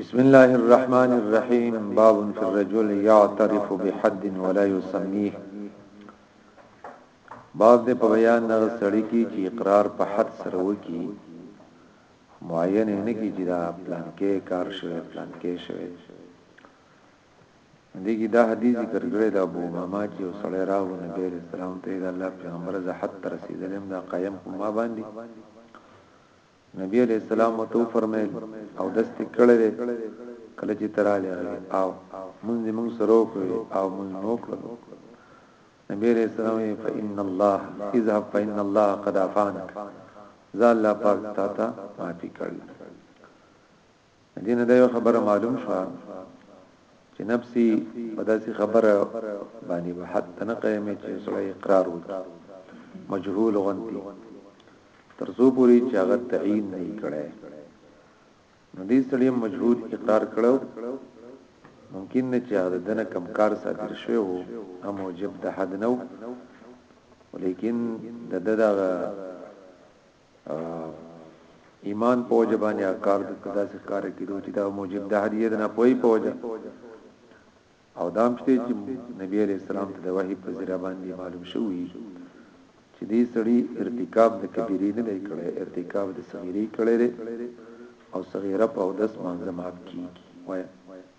بسم الله الرحمن الرحيم باب في الرجل يعترف بحد ولا يسميه باب دې په بیان نه سړی کی چې اقرار په حد سره وکي معین نه کی چې دا پلان کې کار شوی پلان کې شوی دې کې دا حدیث ذکر کړی د ابو امامه چې یو سړی راغلو نبی علیہ السلام ته د الله پیغمبر زه حد تر رسیدلم دا قائم په ما باندې نبی علیہ السلام تو فرمایل او دست کړه دې کله چې تراله او مونږ مونږ سره وکړو او مونږ نو کړو نبی علیہ السلام فإن الله اذهب فإن الله قد عفانك ذا الله پاک تا تا معافي کړل دې نه دا یو خبره معلوم شوه چې نفسي په داسې خبره باندې به حد نه قیمه چې سره اقرار وکړي مجهول غنتي تر څو پوری چې هغه تعین نه کړي نو دې سړي مجهول اقرار کړو ممکن نه چې هغه دنه کم کار صادر شوی وو هم موجب د حد نو ولیکن د دغه ایمان په وجه باندې اکار د صدا ذکر کېدو چې دا موجب د هدیه نه پوي په وجه او دام شته چې نبی عليه السلام ته د وحي په ذریعہ باندې معلوم شوی چې دې سړی ارتکاب د کبیره نه دی کړی ارتکاب د صغیره کړی دی او صغیره په داس مانځه معاف کیږي وای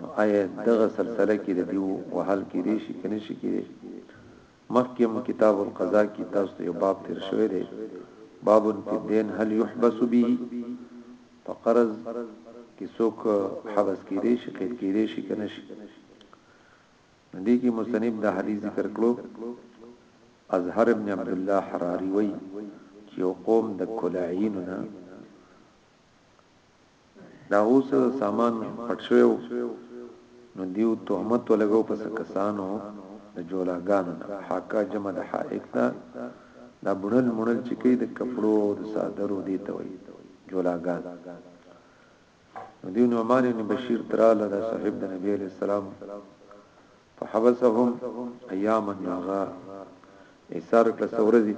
نو ایا دغه سلسله کې د دیو وهل کې دي شي کني شي کې مخکې مو کتاب القضاء کې تاسو ته یو باب تیر شوی دی باب فی الدین هل یحبس به په قرض کې څوک حبس کېدې شي قید کېدې شي کنه شي دې کې مستنیب د حدیث ذکر کړو اظهر ابن عبد الله حراری وای چې قوم د کلاعیننا د هغو څخه سامان پټ شوی وو نو دیو تهمت ولګاو په څه کسانو د جولاګانو نه، حاکه جمع د حائک ده، دا بڼل مڼل چې کوي د کپړو او د څادرو دې ته وایي جولاګان. نو دیو نعمان ابن بشیر ته راغله دا صاحب د نبی علیه السلام فحبسهم ایاما نو هغه ایسار کړه څه ورځې.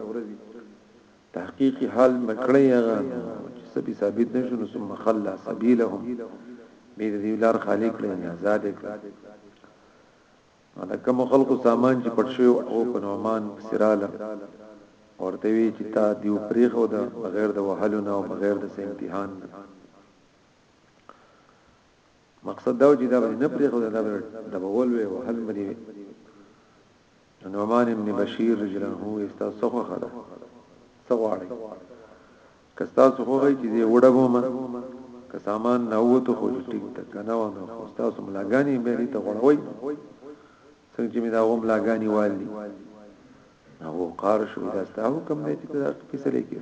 تحقیقی حال مکړی هغه چې سبی ثابت نشو نو ثم خلا سبیلهم بی د دیو لار خالی کړی نه آزاد کړی دا کوم خلکو سامان چې پټ شو او په نومان سراله ورته وی چې تا دیو پریخو دا بغیر د وهلو نه او بغیر د امتحان نه مقصد دا و چې دا نه پریخو دا د بول وی وهل مری د نعمان ابن بشیر رضی الله عنه وی تاسو څه خوخه ده څه غواړئ که تاسو خوغی چې زه وډبو ما که سامان نه وته خو ټیک ته کنه و نو خو تاسو ملاګانی به دې ته غړوي څنګه چې می دا غوم لاګانی والی هغه قار شو دا ستا حکم دی چې دا فیصله کې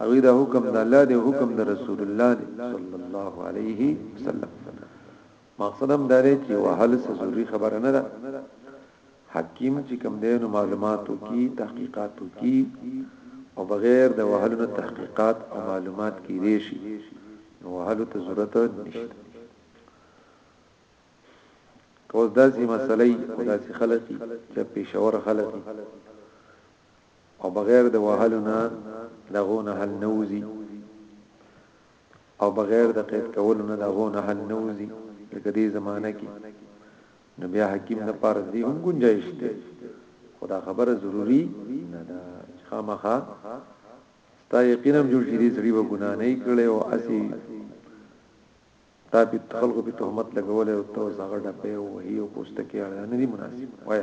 هغه دا حکم د الله دی حکم د رسول الله صلی الله علیه وسلم مقصد هم دا دی چې وهل څه ضروري خبره نه ده حکیم چې کوم دی نو معلومات وکي تحقیقات وکي او بغیر د وهلو نه تحقیقات او معلومات کیدې شي نو وهلو ته ضرورت نشته کوز داسې مسلې او داسې خلقي چې پېښور خلقي او بغیر د وهلو نه لغونه حل نوزي او بغیر د قید کولو نه دا غونه حل نه وزي لکه دې زمانہ کې نو بیا حکیم نه پارس دی هم گنجائش دی خدا خبره ضروری نه ده خامخا ستا یقینم جوړ شې دې سړي به ګنا نه کړي او اسی تا په خلکو په تهمت لګولې او تو زغړه په وهي او پوسټ کې اړه نه دی مناسب وای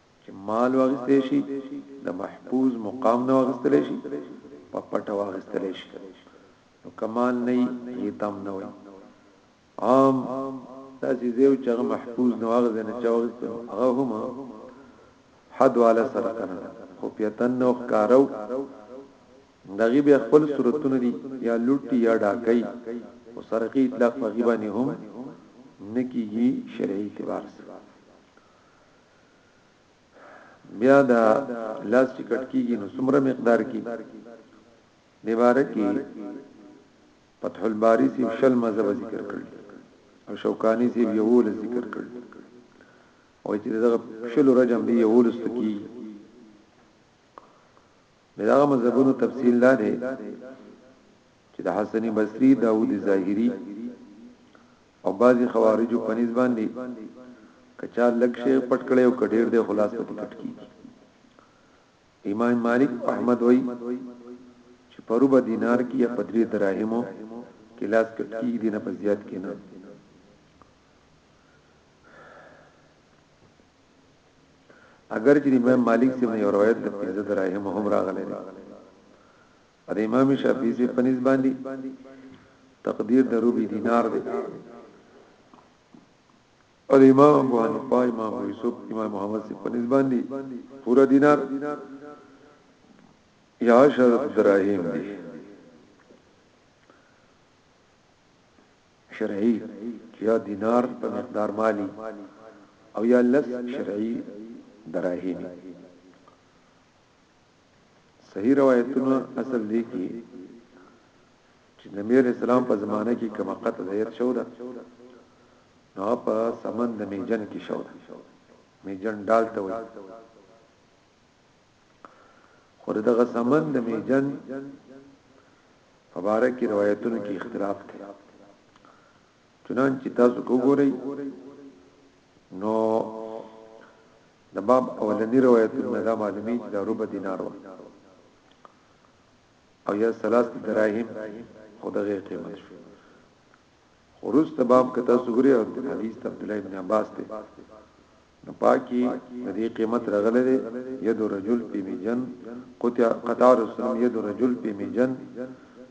چې مال واغستې شي د محفوظ مقام نه واغستلې شي په پټه واغستلې شي نو کمال نه یې تام نه وي عام داسې زیو چې هغه محفوظ نه واغز نه چاوغست هغه هم حد والا سره کنه خو پیتن نو ښکارو دغه به خپل صورتونه دي یا لوټي یا ډاکې او سرقي اطلاق په غیبانه هم نکیږي شرعي اعتبار سره بیا دا لاس چې کټ کیږي نو څومره مقدار کی دی بارکی فتح الباری سی شل مذهب ذکر کړل او شوکانی سی یول ذکر کړل او چې دغه شل رجم دی یول سکی دغه مذهبونو تفصیل لا دی چې د حسن بصری داوود ظاهری او بعضی خوارجو په نسبت باندې کچا لک شي پټ کړي او کډیر دی خلاص پتی پټ کی امام مالک احمد وای چې پروبه دینار کې یا پدری دراهمو کې لاس کټ کی دینه په زیات کې نه اگر چې امام مالک سے مې روایت د پیزه دراهمو هم راغلی دی د امام شافعي په نسبت باندې تقدیر د ربع دینار دی او امام ابو حنیفه امام ابو یوسف امام محمد سی په نسبت دی پورا دینار یا شرط دراهم دی شرعی یا دینار په مقدار مالی او یا لس شرعی دراهم صحیح روایتونو اصل دی کی چې نبی علیہ السلام په زمانه کې کومه قتل هیر شو ده نو په سمن د میجن کې شو ده میجن ډال ته وایي خو دغه سمن د میجن په باره کې روایتونو کې اختلاف دی چنانچه تاسو وګورئ نو د باب اولنی روایتونو نه دا معلومی چې دا ربع دینار و او یا ثلاث دراهم خدغه قیمت شو خروج تباب کتا سګری او حدیث عبد الله ابن عباس ته نو پاکي د دې قیمت راغله دی ید رجل پی میجن قطع قطع رسول ید رجل پی میجن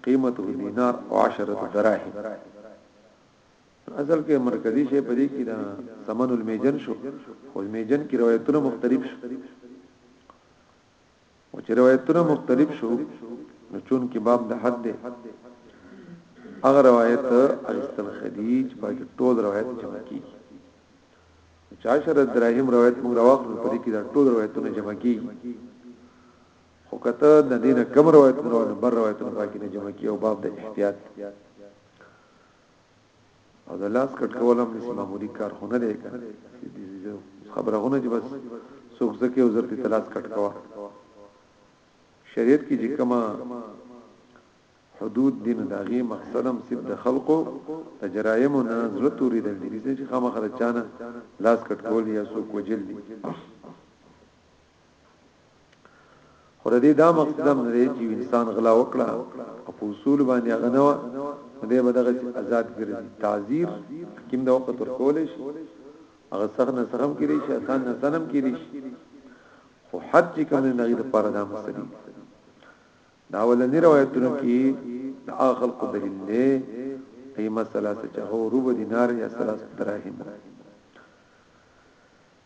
قیمته دینار او 10 دراهم اصل کې مرکزی شی په دې کې دا سمن المیجن شو خو میجن کې روایتونه مختلف شو او چې روایتونه مختلف شو نو چون کې باب د حد دی اگر روایت اجستل خدیج په ټول روایت جمع کی چا شر دراهم روایت موږ راوخلو په دې کې دا ټول روایتونه جمع کی خو کته د دینه کم روایت نه بر روایتونه باقی نه جمع کی او باب د احتیاط او د لاس کټ کول هم معمولی کار خو نه دی خبره غونه چې بس څوک زکه او زرتي تلاس کټ کوا شریعت کې چې کما حدود دین داغي مقصدم سید د خلقو د جرایمو نه زړه توري د دې چې خامخره چانه لاس کټ کول یا څوک وجل دي خو د دې دا مقصد هم دی چې انسان غلا وکړه او په اصول باندې هغه نه و دې به دغه آزاد ګرځي تعذير کوم د وخت تر کولې شي هغه سخت نه سخم کړي شي آسان نه سنم کړي شي خو حد چې کوم نه د پاره دا مسلې دا ولنی روایتونو کې د اخل قدر الله ای مسله چې هو ربع دینار یا 3 دراهم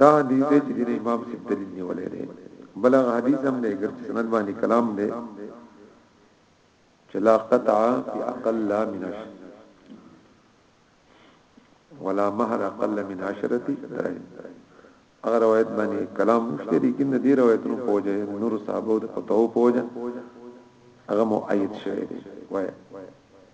دا حدیث دی چې دین امام سید دلیل نیولې دی بل هغه حدیث هم دی ګر سند باندې کلام دی چې لا قطع فی اقل من عشر ولا مہر اقل من عشرة درهم هغه روایت باندې کلام مشته دي کې ندی روایتونو پوجا نور صحابه او فتاو پوجا هغه مؤید شوی دی وای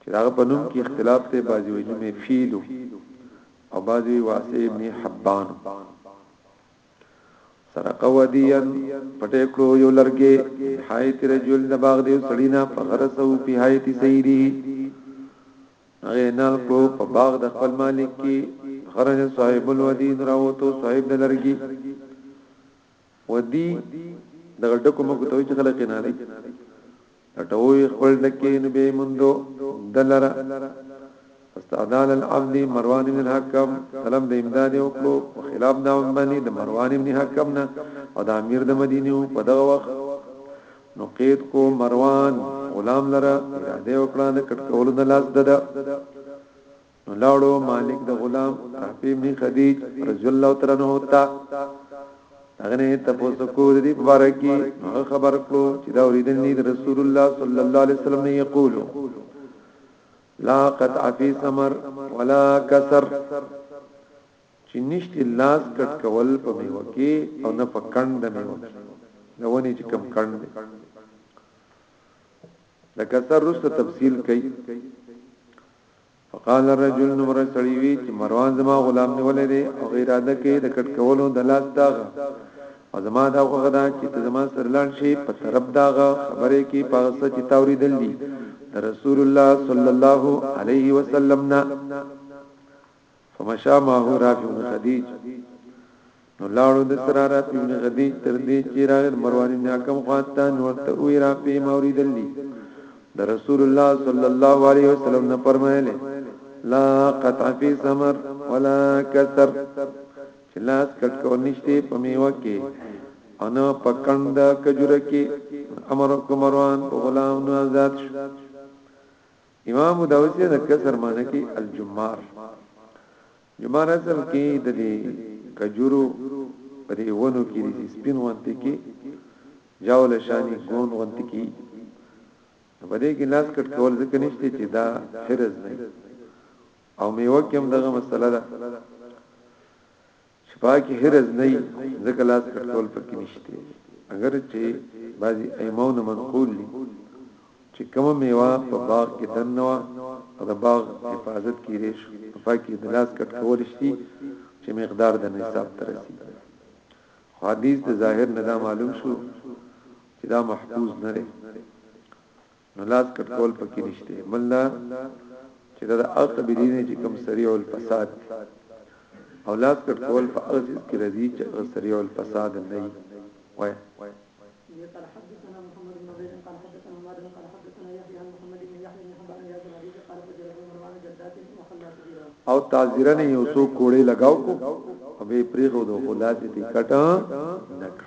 چې د هغه په نوم کې اختلاف دی بعضی وایي نوم یې فیل او بعضی وایي واسع ابن حبان سرق وديا پټې کړو یو لرګي حایت رجل د باغ دی سړینا فغرسو په حایت سیری هغه نال کو په باغ د خپل مالک کې خرج صاحب الودین راوته صاحب د لرګي ودی دغه ډکو مګو ته چې خلک نه دي ټټوي خپل ډکې نه به مندو دلره استعدال العبد مروان بن الحکم طلب د امداد او کړو په خلاف دا باندې د مروان بن حکم نه او د امیر د مدینه په دغه وخت نو قید کو مروان غلام لره اراده وکړه د کټ کولو د لاس دده نو لاړو مالک د غلام رافی بن خدیج رضی الله تعالی عنہ تا هغه نه تاسو کو د دې مبارکي هغه خبر کړو چې دا اوریدل نه رسول الله صلی الله علیه وسلم نه یقول لا قد عفی سمر ولا کسر چې نشته لاس کټ کول په میو کې او نه په کند میو کې نو ونی چې کم کند لکه سر رسته تفصیل کوي فقال الرجل نو مرغ سړی وی چې مروان زما غلام نیولې دی او اراده کوي د کټ کولو د لاس داغه او زما دا خوغه دا چې ته زما سره لاړ شي په طرف داغه خبرې کې پاغه سچ تاوري دل دي رسول الله صلی الله علیه وسلم نا فمشا ماه رافع بن خدیج نو لاړو د سره رافع بن خدیج تر دې چې راغ مروان بن حکم خواته نو ته وی رافع موریدلی د رسول الله صلی الله علیه وسلم نه فرمایله لا قطع فی ثمر ولا کثر چلاس کټ کو نشته په میوه کې انا پکند کجوره کې امر کو مروان غلام نو آزاد شو امام داوسی د کسر معنی کې الجمار جمار اصل کې د دې کجورو پرې ونو کې د سپین وانت کې جاول شانی ګون وانت کې په دې کې لاس کټ کول ځکه نشته چې دا حرز نه او میوه کې هم دغه مسله ده چې پاکي حرز نه ځکه لاس کټول پکې نشته اگر چې بعضي ایمونه منقول دي چې کومه میوه په باغ کې دنوا او د باغ حفاظت کې ریش په پاکي د لاس کټ کول شي چې مقدار د نصاب تر رسي خو حدیث د ظاهر نه دا معلوم شو چې دا محفوظ نه دی نو لاس کټ کول پکې نشته بل دا چې دا د هغه قبیلې نه چې کوم سریع الفساد او لاس کټ کول په هغه څه کې راځي چې هغه سریع الفساد نه وي وای قال حدثنا محمد بن عبيد قال حدثنا عماد قال حدثنا يحيى عن محمد بن يحيى بن حبان يا زمري قال فجرت مروان جدات وخلى سبيرا او تاجرن یو سو کوړې لگاو کو او به پریغو دو خلاصې تی کټه نکړ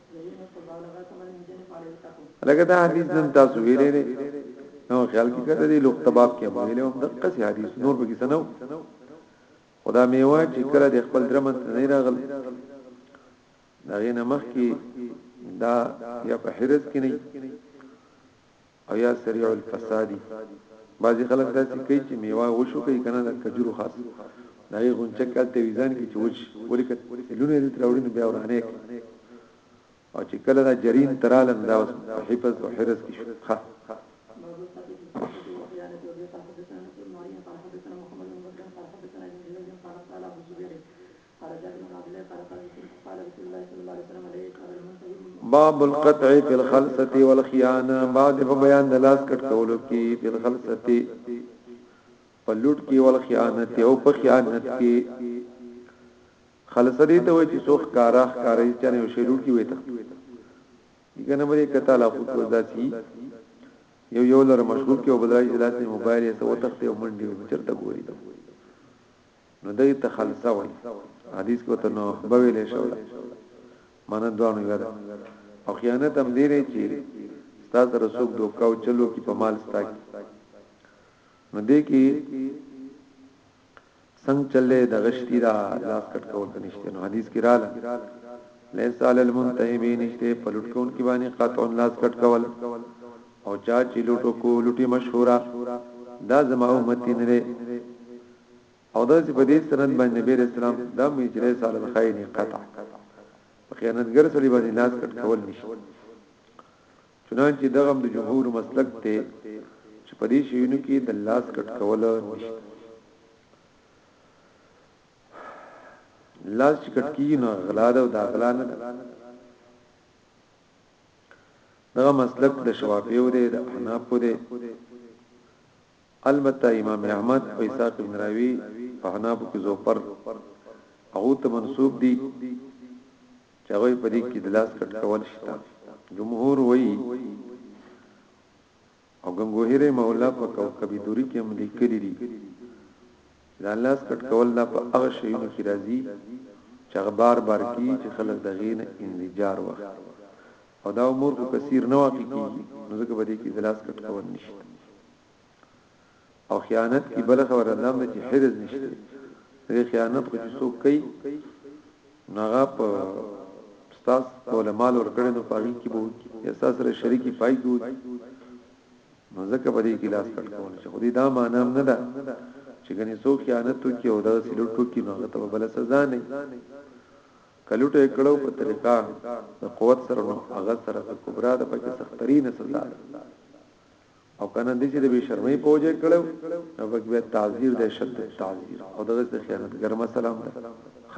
لکه دا حدیث نن تاسو ویلې دي نو خیال کې کړه دې لوخ تباب کې مو ویلې هم دغه سي حدیث نور به کې سنو خدا میوه چې کړه دې خپل درمت نه راغل دا غینه مخ کې دا یا په حرس کې نه او یا سریع الفسادی بعضی خلک داسې کوي چې میوه وشو کوي کنه د کجورو خاص دا یې غونچه کال ته ویزان کې چوج ولیکت لونه دې تراوړي نو بیا ورانه او چې کله دا جرین تراله دا اوس حفظ او حرس کې ښه حرکات امام عبدالله قال قال رسول قال رسول الله صلی الله علیه وسلم علیک هغه لمن صحیح باب القطع فی الخلصه والخیانه بعد په بیان د لاس کټ کولو کې فی الخلصه په لوټ کې والخیانت او په خیانت کې خلصه دې ته وایي چې سوخ کارا کارې چې نه شي لوټ کې وي ته دغه مری کته لا خو داسي یو یو لر مشغول کې او بدلای جلاسي موبایل یې سو تخته او منډي چرته ګوري نو دای ته خلصه وای حدیث کو ته نو بویل شو معنی دوانو یاد او خیانت هم دی لري چې ستا سره څوک دوکاو چلو کې په مال ستا کې نو دې کې څنګه چلې د غشتي را لاس کټ کول نشته نو حدیث کې رااله لیس علی المنتهبین نشته په لټکون کې باندې قطع لاس کټ کول او چا چې لټو کو لټي مشهوره دا زما امتی نه او دا چې په دې سند باندې نبی رسول الله دا مې چې له سال الخير قطع په خیانتګر سړي باندې لاس کټ کول نشي چنانچې دغه د جمهور مسلک ته چې په دې شیونو کې د لاس کټ کول نشي لاس چې کټ کیږي نو غلا ده او دا غلا نه ده دغه مسلک د شوافیو دی د احنافو دی البته امام احمد او اسحاق ابن راهوی په احنافو کې زوفر هغو ته منسوب دي چې هغوی په دې کې د لاس کټ کول شته جمهور وایي او ګنگوهره مولا په کوکبی دوری کې هم لیکلي دي چې د لاس کټ کول دا په هغه شیونو کې راځي چې هغه بار بار کی چې خلک د غین انزجار وخت او دا امور خو کثیر نه واقع کیږي نو ځکه به دې کې دلاس کټ کول نشته او خیانت کې بل خبره ده چې حرز نشته دې خیانت خو چې څوک کوي ناغه په استاد کوله مال ور کړی نو پاګل کې بو احساس سره شریکی پای کې وو نو ځکه به دې کې لاس کټ کول چې خو دې دا معنی نه ده چې ګنې څوک خیانت کوي او دا سلوټو کې نو ته بل سزا نه که لوټه یې کړو په طریقه د قوت سره نو هغه سره د کبرا د پکې سخترین سزا ده او کنه د چې د بی شرمۍ په وجه کړو نو په بیا تعذير د شد تعذير او دغه د خیانت ګر مسله ده خ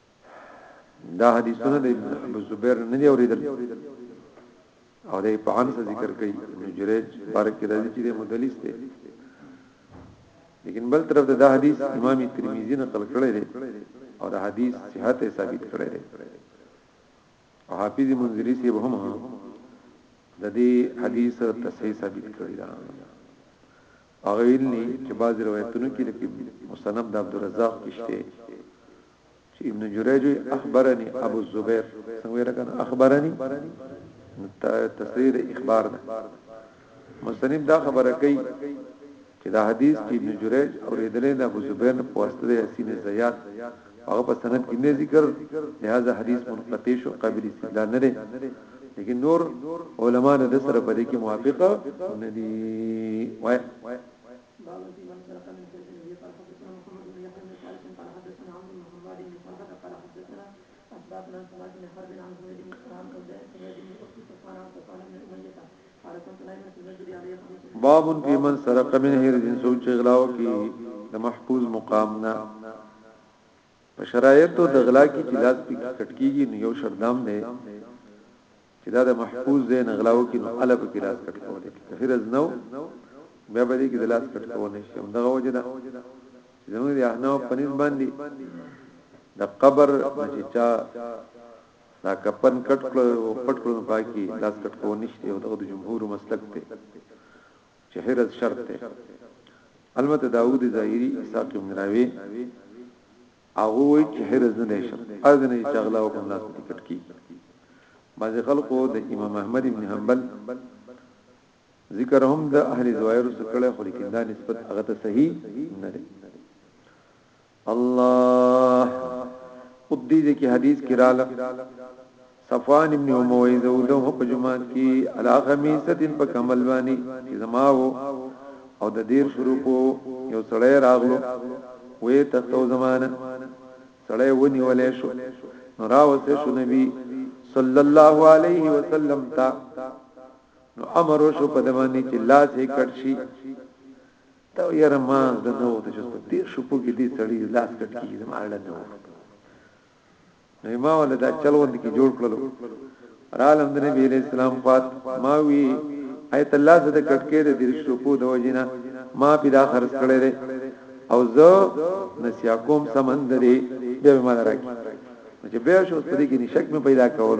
دا حدیثونه د ابو زبیر نه دی اوریدل او د په انس ذکر کوي ابن جریج بارک کې راځي چې د مدلس دی لیکن بل طرف ته دا حدیث امام ترمذی نقل کړی دی او دا حدیث صحت ثابت کړی دی او حافظ منذری سی هم د دې حدیث تصحیح ثابت کړی دی هغه ویلي چې بعضې روایتونو کې لکه مصنف د عبدالرزاق کې شته چې ابن جریج اخبرني ابو الزبیر څنګه ویل کنه اخبرني تصریح اخبار ده مصنف دا خبره کوي چې دا حدیث چې ابن جریج اوریدلې د ابو زبیر په واسطه د حسین زیاد هغه په سند کې نه ذکر لہذا حدیث منقطع شو قابل استدلال نه دی لیکن نور علما نه د سره په دې کې موافقه نه دي وای باب فی من سرق من هر جنس او چغلاو کی د محفوظ مقام نه په شرایطو د غلا کی چې لاس پکې کټکیږي نو یو شردام دی چې دا د محفوظ ځای نه غلاو کی نو الګ کې لاس کټکول کی هر ځنو بیا به دې کې د لاس کټکول نشي هم دغه وجه ده چې زموږ د احناف پنځ باندې د قبر چې چا دا کپن کټ کړو او پټ کړو نو پاکي لاس کټ کو نشته او دغه د جمهور مسلک ته چې حرز شرط ته البته داوود ظاهری اسحاق ابن راوی هغه وی چې حرز نه شرط اذن چې اغلا او کوم لاس کټ کی بعض خلکو د امام احمد ابن حنبل ذکر هم د اهل زوائر سره کړه خو لیکن دا نسبت هغه ته صحیح نه دی الله اوب دې دې کې حدیث کې رااله صفوان ابن امویز او له په جمعات کې علا خمیستن په کمل باندې چې زما وو او د دیر شروع کو یو سړی راغلو وې تختو زمانہ سړی ونی ولې شو نو راوسه شو نبی صلی الله علیه وسلم تا نو امر شو په دمانه چې لاس یې کړشي دا یاره ما د نو د جس په دې شپو کې دې سړی لاس کټ کیږي زما اړه نه و نو ما ول دا چلوند کې جوړ کړلو را لم د نبی اسلام پات ما وی ایت الله زده کټ کې د دې شپو د وجینا ما پیدا خرج کړي دي او زه نسیا کوم سمندري به ما درک چې به شو ستري کې نشک مې پیدا کول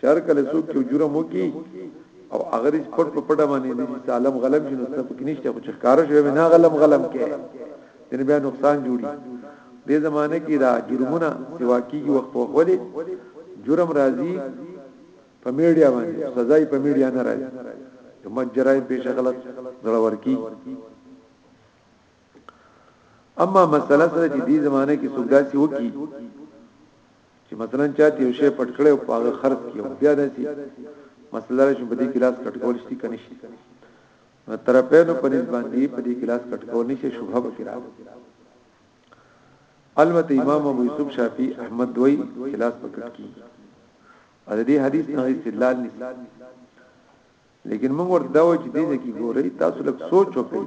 چار کله څوک یو جرم وکي او اگر اس پټ په پټه باندې دې سالم غلم شنو څه پکې نشته خو چې ښکار شوی نه غلم غلم کې دې بیا نقصان جوړي دې زمانه کې دا جرمونه سوا کیږي وخت په خولي جرم راځي په میډیا باندې سزای په میډیا نه راځي کوم جرایم پیش غلط زړور کی اما مسله سره چې دې زمانه کې سوداسي وکي چې مثلا چا ته یو شی پټ کړی او په هغه خرڅ کیو بیا داسي مسله راشي په دې کلاس کټ کول شي کني شي نو طرفینو په نسبت باندې په دې کلاس کټ کول نشي شوبه به کرا البته امام ابو یوسف شافعی احمد دوی کلاس پکټ کی او دې حدیث نه استدلال نشي لیکن موږ ورته دا وایو چې دې کې ګورې تاسو لږ سوچ وکړئ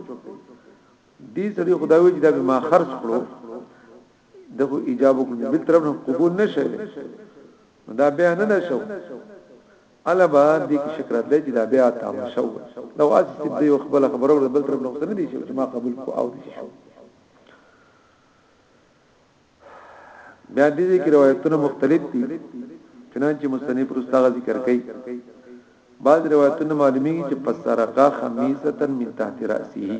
دې سړي خدای وي چې دا ما خرج کړو دغه ایجاب وکړو چې بل طرف نه قبول نشوي نو دا بیا نه ده شو الا با دې کې شکر دې چې دا بیا تام شو لو اس دې یو خبر خبرو بل طرف نه څه نه دي شو چې ما قبول کو او دې شو بیا دې کې روایتونه مختلف دي چنانچه مصنف رستاغه ذکر کوي بعض روایتونه معلومیږي چې پسرقا خمیسه من تحت راسه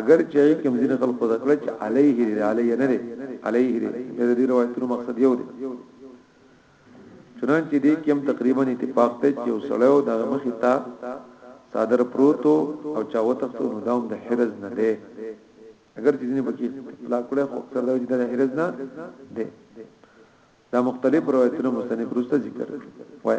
اګر چه هغه کوم ځینې خلکو دا کړه چې علیه دی علیه نه دی علیه دی د دې روایتونو مقصد یو دی چنانچه دې کې هم تقریبا اتفاق ته چې وسړیو د مخې ته صادر پروتو او چا وتختو نو داوم د حرز نه دی اگر چې دې پکې اطلاع کړه خو اکثر دا چې د حرز نه دی دا مختلف روایتونه مستند پروسته ذکر وای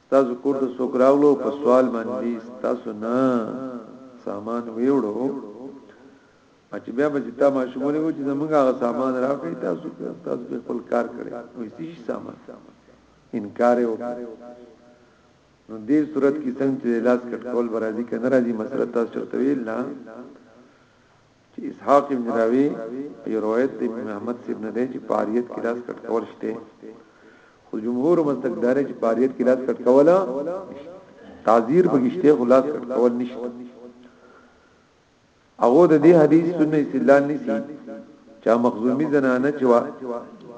ستاسو کور ته څوک راغلو په سوال باندې ستاسو نه سامان ویوړو چې بیا به چې تا ماشومونه و چې زمونږ هغه سامان راکړي تاسو تاسو په خپل کار کړی نو هیڅ سامان انکار وکړ نو دې صورت کې څنګه چې لاس کټ کول برازي کنه راځي مسله تاسو چرته ویل نه چې اسحاق ابن راوی یو روایت د امام احمد سیب نه دی چې پاریت کې لاس کټ کول شته خو جمهور مستقدار چې پاریت کې لاس کټ کولا تعذير بغشته خلاص کټ کول نشته هغه د دې حدیث سنت استدلال نسی چا مخزومی زنانه چې وا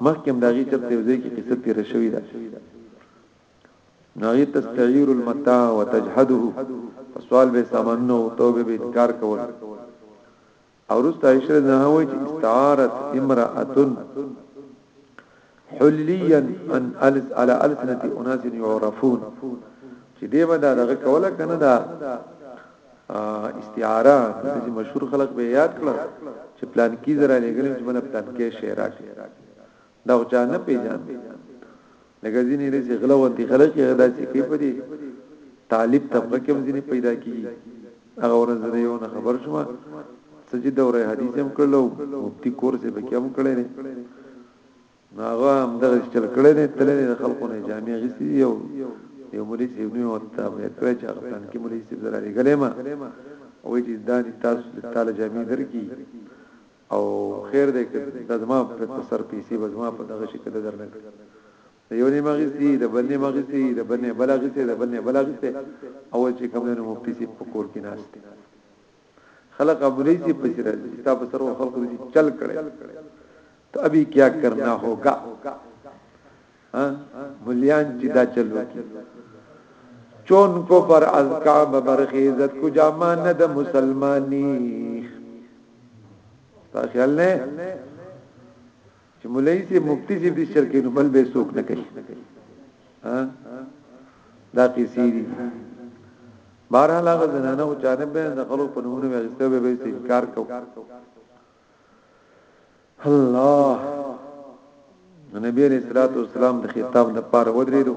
مخکم داغي چرته وزي کې قصه تیر شوی ده نو هي تستعير المتاع وتجحده فسوال به سامانونه او توبه به انکار کول او رست عائشه نه وای چې استعارت امراه حليا ان الس على السنه اناس يعرفون چې دیو دا دغه کوله کنه دا استعاره چې مشهور خلک به یاد کړه چې پلان کی زرا لګل چې بل پلان کې شعر راکړي دا او چا نه پیژان لکه ځینې دې چې غلا وتی خلک یې غدا چې کې پدې طالب طبقه کې ځینې پیدا کیږي هغه ورځ دې یو نه خبر شوم سجده اور حدیث هم کړلو مفتی کورس به کې هم کړل ناغه هم دغه چل کړل نه تللې خلکو نه جامع غسی یو یو مولوی چې نو وتا به کړی چې هغه پلان کې مولوی چې زرا لري ګلې ما وې چې دانی تاسو تعالی جامع درکې او خیر دی که دزما په سر پیسی به زما په دغه شي کده در نه کړي د یو نیم اغستی د بل نیم اغستی د بل نیم بل اغستی د بل نیم بل اغستی او چې کوم نه مفتی سي په کور کې ناشته خلق ابلی سي په سر کتاب سره خلق دې چل کړي ته ابي کیا کرنا ہوگا ها مليان چې دا چل وکړي چون کو پر از کعبه برخی عزت کو جامان نه د مسلمانی تا خیال نه چې مولای سي مفتی سي دي شرک نو بل به سوک نه کوي ها دا کیسې دي بهرحال هغه زنانه او جانب به د خلکو په نومونو وغسته به به انکار کوي الله نو نبی علیہ الصلوۃ والسلام د خطاب د پاره ودرېدو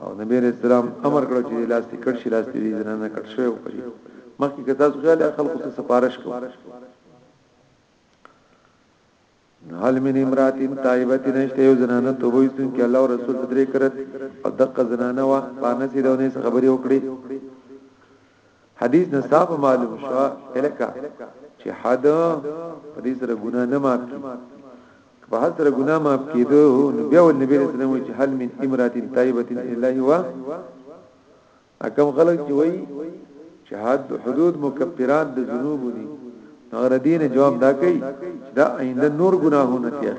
او نبی علیہ السلام امر کړو چې لاس کې کټ شي لاس دې زنه نه کټ شوی پدې مخکې که تاسو خیال خلکو ته سفارش کوو حال من امراتین طایبتین نشته یو زنانه توبه وستون کې الله او رسول درې کرت او دقه زنانه وا پانه سي دونه خبرې وکړي حدیث نه صاحب معلوم شو الکه چې حد په دې سره ګناه نه معاف کی په هر سره ګناه معاف کیدو نو بیا ول نبی رسول الله چې هل من امراتن طیبه الا هو اکم خلق چې وای چې حد حدود مکفرات د ذنوب دي نو ردین جواب دا کوي دا آینده نور ګناهونه تیار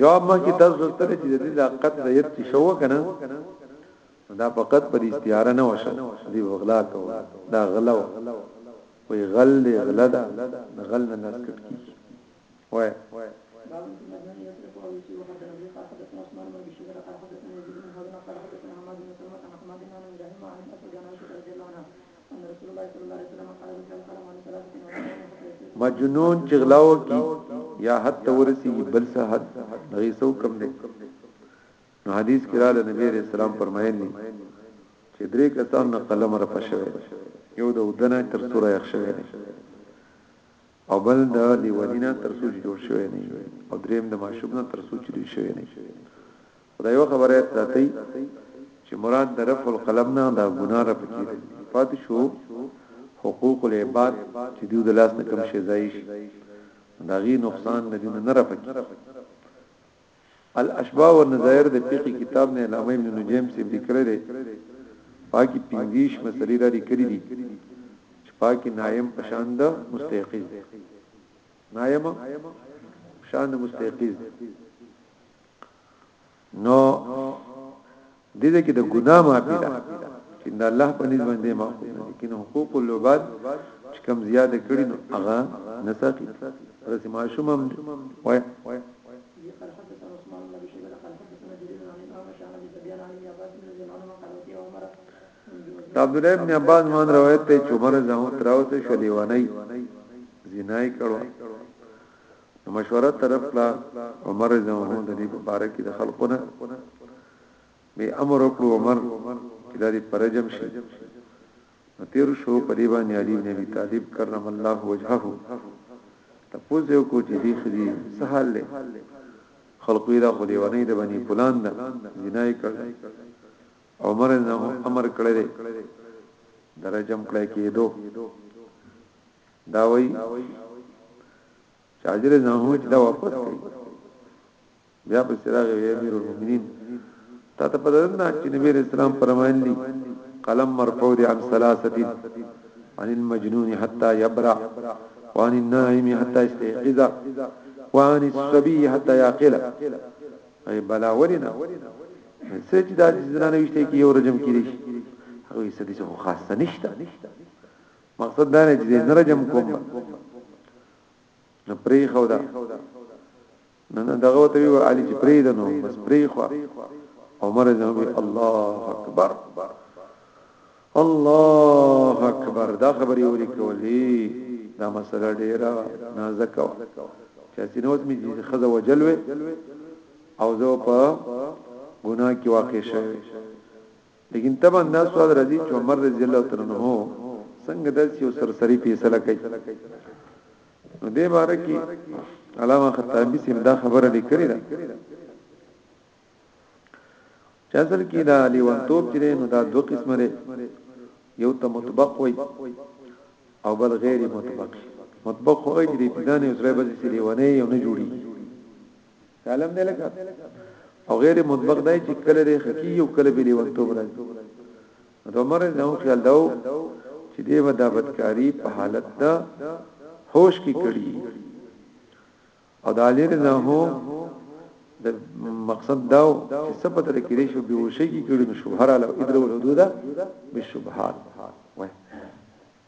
جواب ما کې تاسو ته چې د دې د حقیقت د یت شو کنه دا فقط پر استعاره نه وشه دی وغلا کو دا غلو وی غل دی غلا دا غل نه نس کټ کی وای مجنون چې غلاو کی یا حد ته ورسیږي بل څه حد هغه څو کم دی نو حدیث کې راځي نبی عليه السلام فرمایلی چې درې کسان نه قلم را پښوي یو د ودنه تر سوره یخ شوی دی او بل د لیوانینا تر سوچ جوړ شوی نه او دریم د ماشوب نه تر سوچ لري شوی نه خو دا یوه خبره یاد ساتئ چې مراد د رفع القلم نه دا ګناه رفع کېدل دي، پاتې شو حقوق العباد چې دوی د لاس نه کوم شی ځای شي نو د هغې نقصان د دوی نه رفع کېږي. الاشباه والنظائر د فقه کتاب نه علامه ابن نجیم صاحب لیکلی دی، پاکې پنځویشت مسلې را لیکلي دي چې پاکې نایم په شان د مستيقظ دی، نایم په شان د مستيقظ دی. نو دې دې کې د ګناه معافي ده چې د الله په نسبت باندې معقول نه دي کینه حقوق اللوبات چې کم زیاده کړي نو هغه نه ساقي رسې معشوم هم وای عبد الله ابن عباس مان روایت ته چې عمر زمو تراوسه شلیوانی زنای کړو نو مشوره طرف کړه عمر رضی الله عنه د دې په باره کې د خلقونه به امر وکړو عمر چې دا دې پرجم شي نو تیر شو په دې باندې علي بن ابي طالب کرم الله وجهه تاسو یو کو چې دې خدي سهال له خلقو دا خو دې ونی د بني فلان ده جنای کړ عمر نه امر کړی درجم کړی کېدو دا وایي چې حاضر زمانه چې دا واپس کړي بیا په سراغ وی امیر المؤمنین تا ته په درنه چې نبی اسلام فرمایلی دي قلم مرفوع دي عن ثلاثه عن المجنون حتى يبرع وعن النائم حتى يستيقظ وعن الصبي حتى يعقل اي بلا ولنا سچ دا ځنانه وشته کې یو رجم کړي هغه سدي څه خاصه نشته مقصد دا نه چې دې سره جمع کوم نه پری خو دا نه نه دغه ته وی علي چې پری ده نو بس پری خو عمر زم وی الله اکبر الله اکبر دا خبرې وري کولې دا مسله ډیره نازک و چې سينوت می دي خزه وجلوي او زه په ګناه کې واقع شوم لیکن طبعا دا سوال راځي چې عمر رضی الله تعالی عنہ څنګه د یو سرسری فیصله کوي نو دې باره کې علامه خطابی سیم دا خبره لیکلې ده چې اصل کې دا علی ونتوب چې نو دا دوه قسمه لري یو ته مطبق وي او بل غیر مطبق مطبق هغه چې د پیدانې سره به سری ونه یو نه جوړي عالم دی لکه او غیر مطبق دی چې کله لري خکی یو کله به لیوان تو برځ د عمر نو خیال داو چې دی و دا بدکاری په حالت دا هوش کې کړی او د علی رضا هو د مقصد داو چې سپت لري کې شو به وشي کې کړي نو شبهه را لو ادرو الحدود بشبهات وای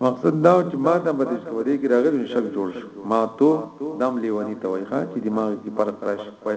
مقصد دا چې ما ته به تاسو ورې کې راغلی نو شک جوړ شو ما تو دم لیونی ته وای ښا چې دماغ کې فرق راشي پي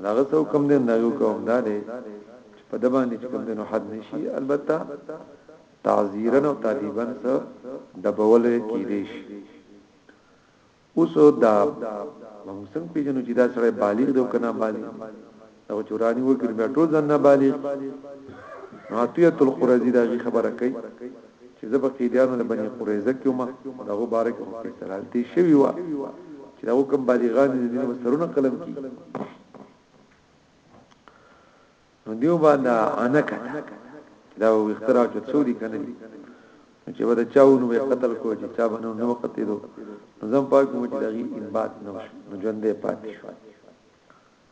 نو هغه څه حکم دی دا یو کوم دا دی چې په د باندې چې کوم دی نو حد نشي البته تعذيرا او تعذيبا سره د بول کې دي شي اوس دا موږ څنګه پیژنو چې دا سره بالغ دی او کنه بالغ او چورانی وکړي بیا ټول ځنه بالغ نو اتیه تل قرزی دا غي خبره کوي چې زه په قیدیانو د بني قریظه کې وم او دغه باره کې فیصله هلته شوی و چې دا کوم بالغان دي نو سرونه قلم کی نو دیو باندې انا کړه دا و اختراع چې څو دي کنه چې ودا چاو نو قتل کو چې چا باندې نو وخت دو نظام پاک مو چې دغه انبات نو نو ژوندې پاتې شو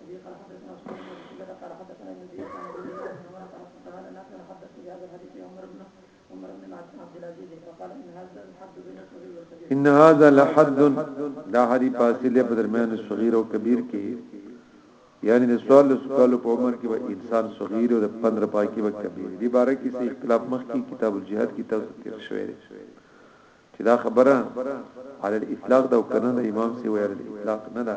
وبه قال حدثنا عثمان بن ابي شيبه قال حدثنا ابن زياد عن ابي هريره بن عمر قال قال نافع حدثت بهذا الحديث عمر بن عمر بن عبد العزيز فقال ان هذا الحد بين الصغير والكبير ان هذا لحد دا حدی فاصله په درمیان صغیر او کبیر کې یعنی د سوال سوال په عمر کې به انسان صغیر او د 15 پای کې به کبیر دی باره کې څه اختلاف مخ کې کتاب الجihad کې تاسو تیر شوی دی چې دا خبره علی الاطلاق دا کنه د امام سی ویل اطلاق نه ده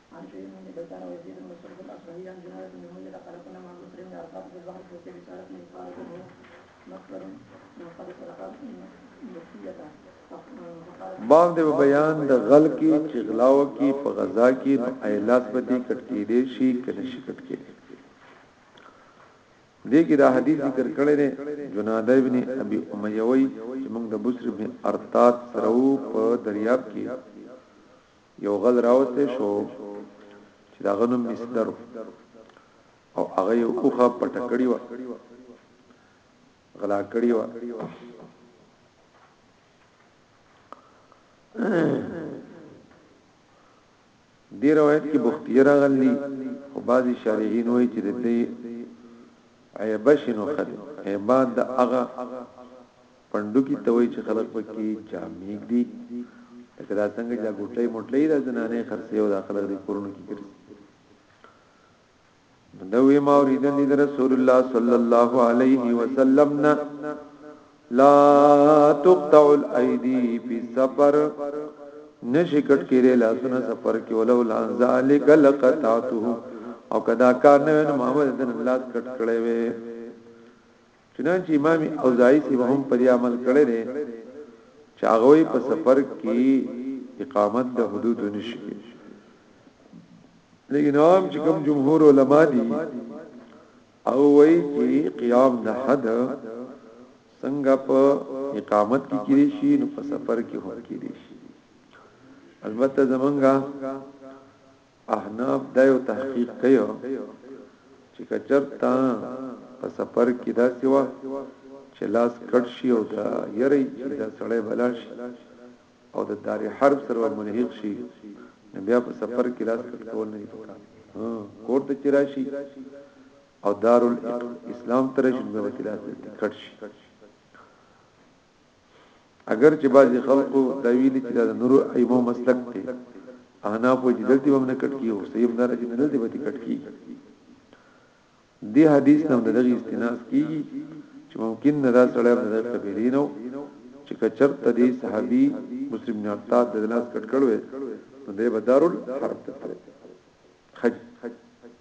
آن شعير مې ليکل تاره وې دې د مشهور ګل اصفهي آن جناية د مې مونږ د قلقونه مانګو ترې مې عرفات د بحر کوکې رسالت مې اقرار د مو مصدر قد سرقا مفتيتا باب د بیان د غل کې چې غلاو کې په غزا کې ایلاس به دې کټ کې دې شي کنه شي کټ کې دې کې دا حدیث ذکر کړی دی جناده ابن ابي اميه وای چې موږ د بصر بن ارتاد سره په دریاب کې یو غل راوته شو چې دا غنوم مصدر او هغه یو اوخه پټکړی و غلا کړی و دی روایت کې بختیار غلی او بعضی شارحین وایي چې د دې عیبشنو خد عباد هغه پنډوکي ته وایي چې خلک پکې جامې ږدي لکه دا څنګه چې دا ګوټلۍ موټلۍ دا زنانه خرڅي او دا خلک د کورونو کې ګرځي نو وی ما اوریدل د رسول الله صلی الله علیه وسلم نه لا تقطع الايدي في سفر نشی کټ کېره لاسونه سفر کې ولو لان ذالک لقطعته او کدا کار نه محمد بن الله کټ کړي وي چنانچه امام اوزاعي صیب هم په دې عمل کړی دی چې هغه یې په سفر کې اقامت د حدود نشي کوي لیکن عام چې کوم جمهور علما دي او وایي چې قیام د حد څنګه په اقامت کې کړي شي نو په سفر کې هم کړي شي البته زمونږه احناف دا یو تحقیق کوي چې کچرتا په سفر کې دا سیوا چې لاس کټ شي او دا یری چې دا سړی بلار شي او د دار حرب سره ملحق شي نو بیا په سفر کې لاس کټ کول نه پکار کور ته چرشي او دار الاسلام ترشن به کې لاس کټ شي اگر چې بعضی خلکو دا ویلي چې دا نورو ایمو مسلک دی انا په جدل دی باندې کټ کیو سیم دار چې دل دی باندې کټ کی دی حدیث نو دغه استناس کیږي چې ممکن نه دا سړی نه قبلی نو چې کچر ته دی صحابي مسلم نه تا د لاس کټ کړو نو دی بدارل حرب ته حج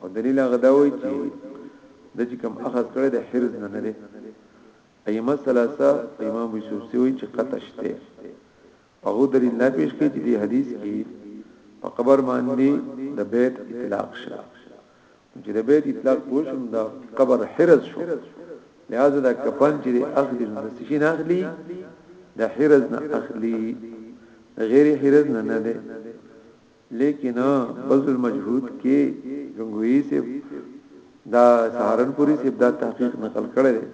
او دلیل هغه دا وایي چې د چې کوم اخذ کړي د حرز نه نه دی ایمه ثلاثه امام ابو یوسف سی وایي چې قطع شته او دلیل نه پیش کوي چې د حدیث کې په قبر باندې د بیت اطلاق شوه چې د بیت اطلاق پوښوم دا قبر حرز شو لہذا دا کفن چې اخلي نو سشي نه اخلي د حرز نه اخلي غیر حرز نه نه ده لیکن بذل المجهود کې جنګويي صاحب دا سهارنپوري صاحب دا تحقیق نقل کړی دی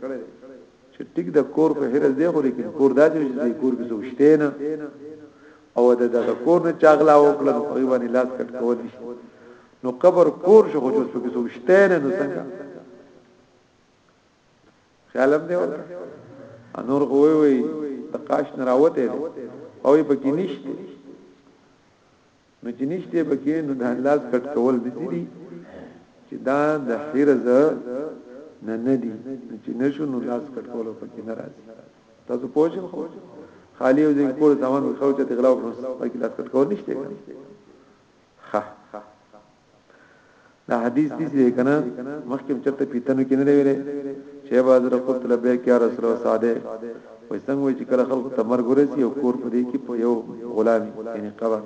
چې ټیک د کور خو هرز دی خو لیکن کور داسې چې د کور کې څه وشته نه او د دغه کور نه چاغلا وکړه نو په باندې لاس کټ کول شي نو قبر کور شو خو چې څه وشته نه نو څنګه خیالم دی انور غوي وي د قاش نه راوته دی او یې پکې نشته نو چې نشته پکې نو د لاس کټ کول دي دي چې دا د حرز نه نه دي چې نشو نو لاس کټ کول پکې نه راځي تاسو پوه شئ خالی او ځین کور ځوان خو چې غلاو پکې لاس کټ کول نشته ښه دا حدیث دې دې کنه مخکې چرته پیتنو کې نه ویلې شی باز رقت لبیک یا رسول الله ساده وای څنګه وای چې کله خلکو ته مرګ ورسی او کور په دې کې په یو غلام یعنی قبر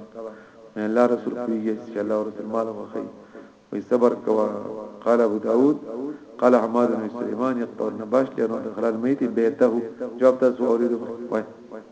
نه الله رسول پیږي چې الله رسول مال وخی وای صبر کوا قال ابو داود قال حماد بن سليمان يقطع النباش لانه دخل الميت بيته جواب تاسو اوریدو وای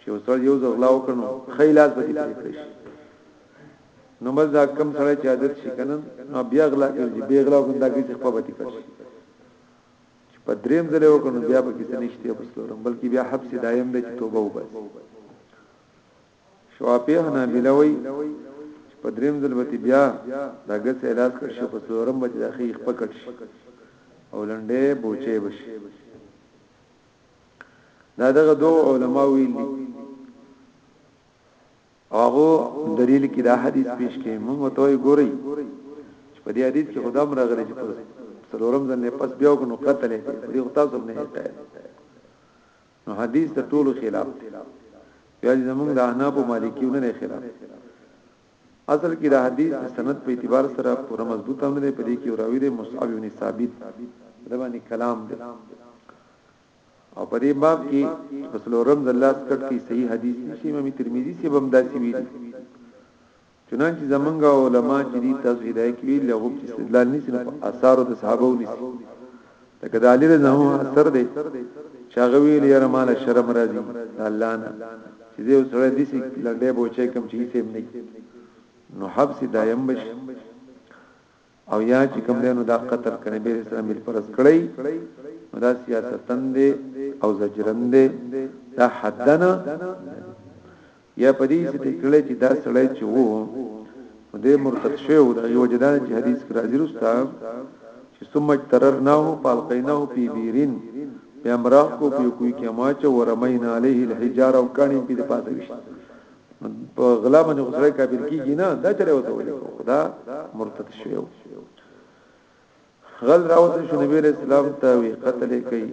چې اوس یو ځل غلا وکړو خی لاس به پرې کړی شي نو بس دا کم سره چې عادت شي کنه نو بیا غلا کوي بیا غلا کوي دا کې چې خپل بتی کوي چې په دریم ځل وکړو بیا به کې نشته بس لورم بلکې بیا حبس دایم دی چې توبه وبس شوافی حنا بلوي په دریم ځل به بیا دا ګس علاج کړ شي په لورم به د اخی خپل کټ شي او لنډه بوچه بشي دا دغه دوه علما ویل دي هغه دلیل کې دا حدیث پیش کړي موږ توي ګوري چې په دې حدیث کې خدام راغلی چې څلورم ځل نه پس بیا وګنو قتل یې دې خدای سم نه هټه نو حدیث د ټولو خلاف دی بیا زمونږ د احناف او مالکیونو نه خلاف اصل کې دا حدیث د سند په اعتبار سره پوره مضبوط هم نه دی په دې کې یو راوی دی مصعب ابن ثابت دا باندې کلام دی او په دې باب کې په سلورم د الله سکټ کې صحیح حدیث نشي امام ترمذی سي بم داسي ویلي چنانچه زمونږ علما چې دي تاسو هدايه کې ویل هغه استدلال نشي په آثار او صحابه ونشي لکه د علی رضی الله عنه تر دې چاغه ویل یاره مال شرم راځي الله نه چې یو سره دې سي لنډه بوچې کم چې سیم نه نو حبس دایم بش او یا چې کم دینو دا قتل کنه به اسلام بل پرس کړی نو دا سیاستن دې او زجرن دې دا حدنا یا په دې څه ټکړه چې دا سړی چې وو دې مرتد شوی و دا یو جدان چې حدیث کې راځي رستا چې ثم تررناه فالقیناه فی بیرین بیا مراق کو په کوی کې ما چې ورمین علیه الحجار او کانی په پاسه وشت په غلا باندې غسره کافر کیږي نه دا چره وته ولیکو خدا مرتد شوی غل راوته شو نبی رسول الله ته وی قتل کوي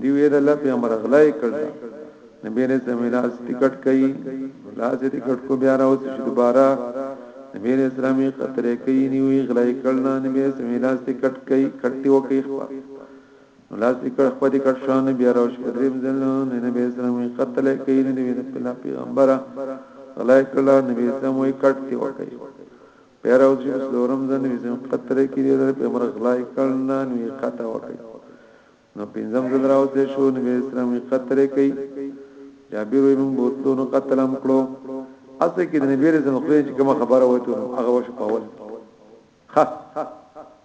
دی وی د لپی امر غلای کړل نبی رسول الله لاس ټیکټ کوي لاس ټیکټ کو بیا راوته شو دوباره نبی رسول الله قتل کوي دی وی غلای کړل نبی رسول الله لاس ټیکټ کوي کټي وکي خپل لاس ټیکټ خپل ټیکټ شان بیا راوش کړم ځل نبی رسول الله قتل کوي دی وی د پیغمبره غلای کړل نبی رسول الله کټ دی وکي بیا راو چې څلورم ځل وي زم قطر کې دی در په مرغ لای کړنا نو یې قطع وکړي نو پنځم ځل راو چې شو نبی اسلام یې قطر کوي جابر وي موږ بوتلو نو قتلم کړو اته کې د نبی رسول خو چې کوم خبره وته هغه وش په اول ها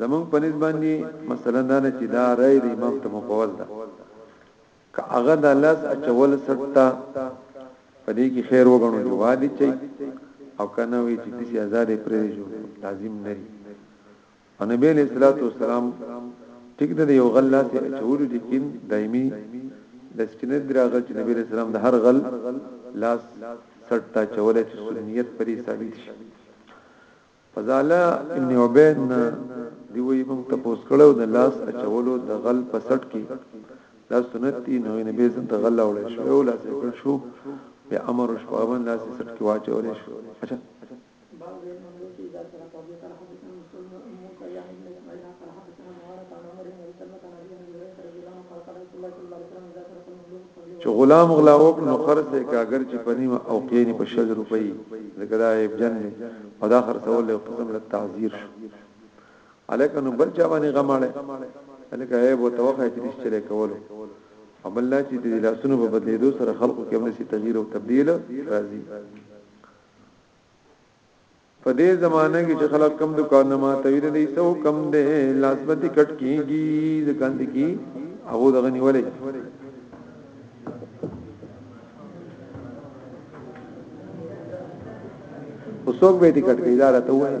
زموږ په نسبت باندې مثلا دا نه چې دا رأی د امام ته مفوض ده که هغه د لاس اچول سټه په دې کې خیر وګڼو چې وادي چي او کنه وی چې دسی آزاد پرې جو لازم نه دی او نبی علیہ الصلوۃ والسلام ټیک ده یو غل لاس چول لیکن دایمي د سپینر دراغل چې نبی علیہ السلام د هر غل لاس سټا چولې چې سنیت پرې ثابت شي فضاله ابن عبید نه دی وی مونږ ته پوس کړو د لاس اچولو د غل په سټ کې دا سنت دی نو نبی زم ته غل وړل شو او لاس کړ شو به امر شو باندې لاس سټ کې واچول شو اچھا چې غلام غلا وکړ نو خرڅ یې کاګر چې پنیمه او قینی په شل روپۍ ځکه دا عیب جن دی او دا خرڅول یو قسم له تعذیر شو الکه نو بل چا باندې غماړه الکه عیب او توخه چې نشته کولو عمل لا چې د لاسونو په بدلیدو سره خلقو کې هم نشي تغییر او تبديل راځي په دې زمانه کې چې خلک کم دکانونه ماتوي د دې څو کم دی لاس به دې کټ کیږي د ګاندې کی هغه دغه نیولې وسوک به دې کټ کیږي دا راته وایي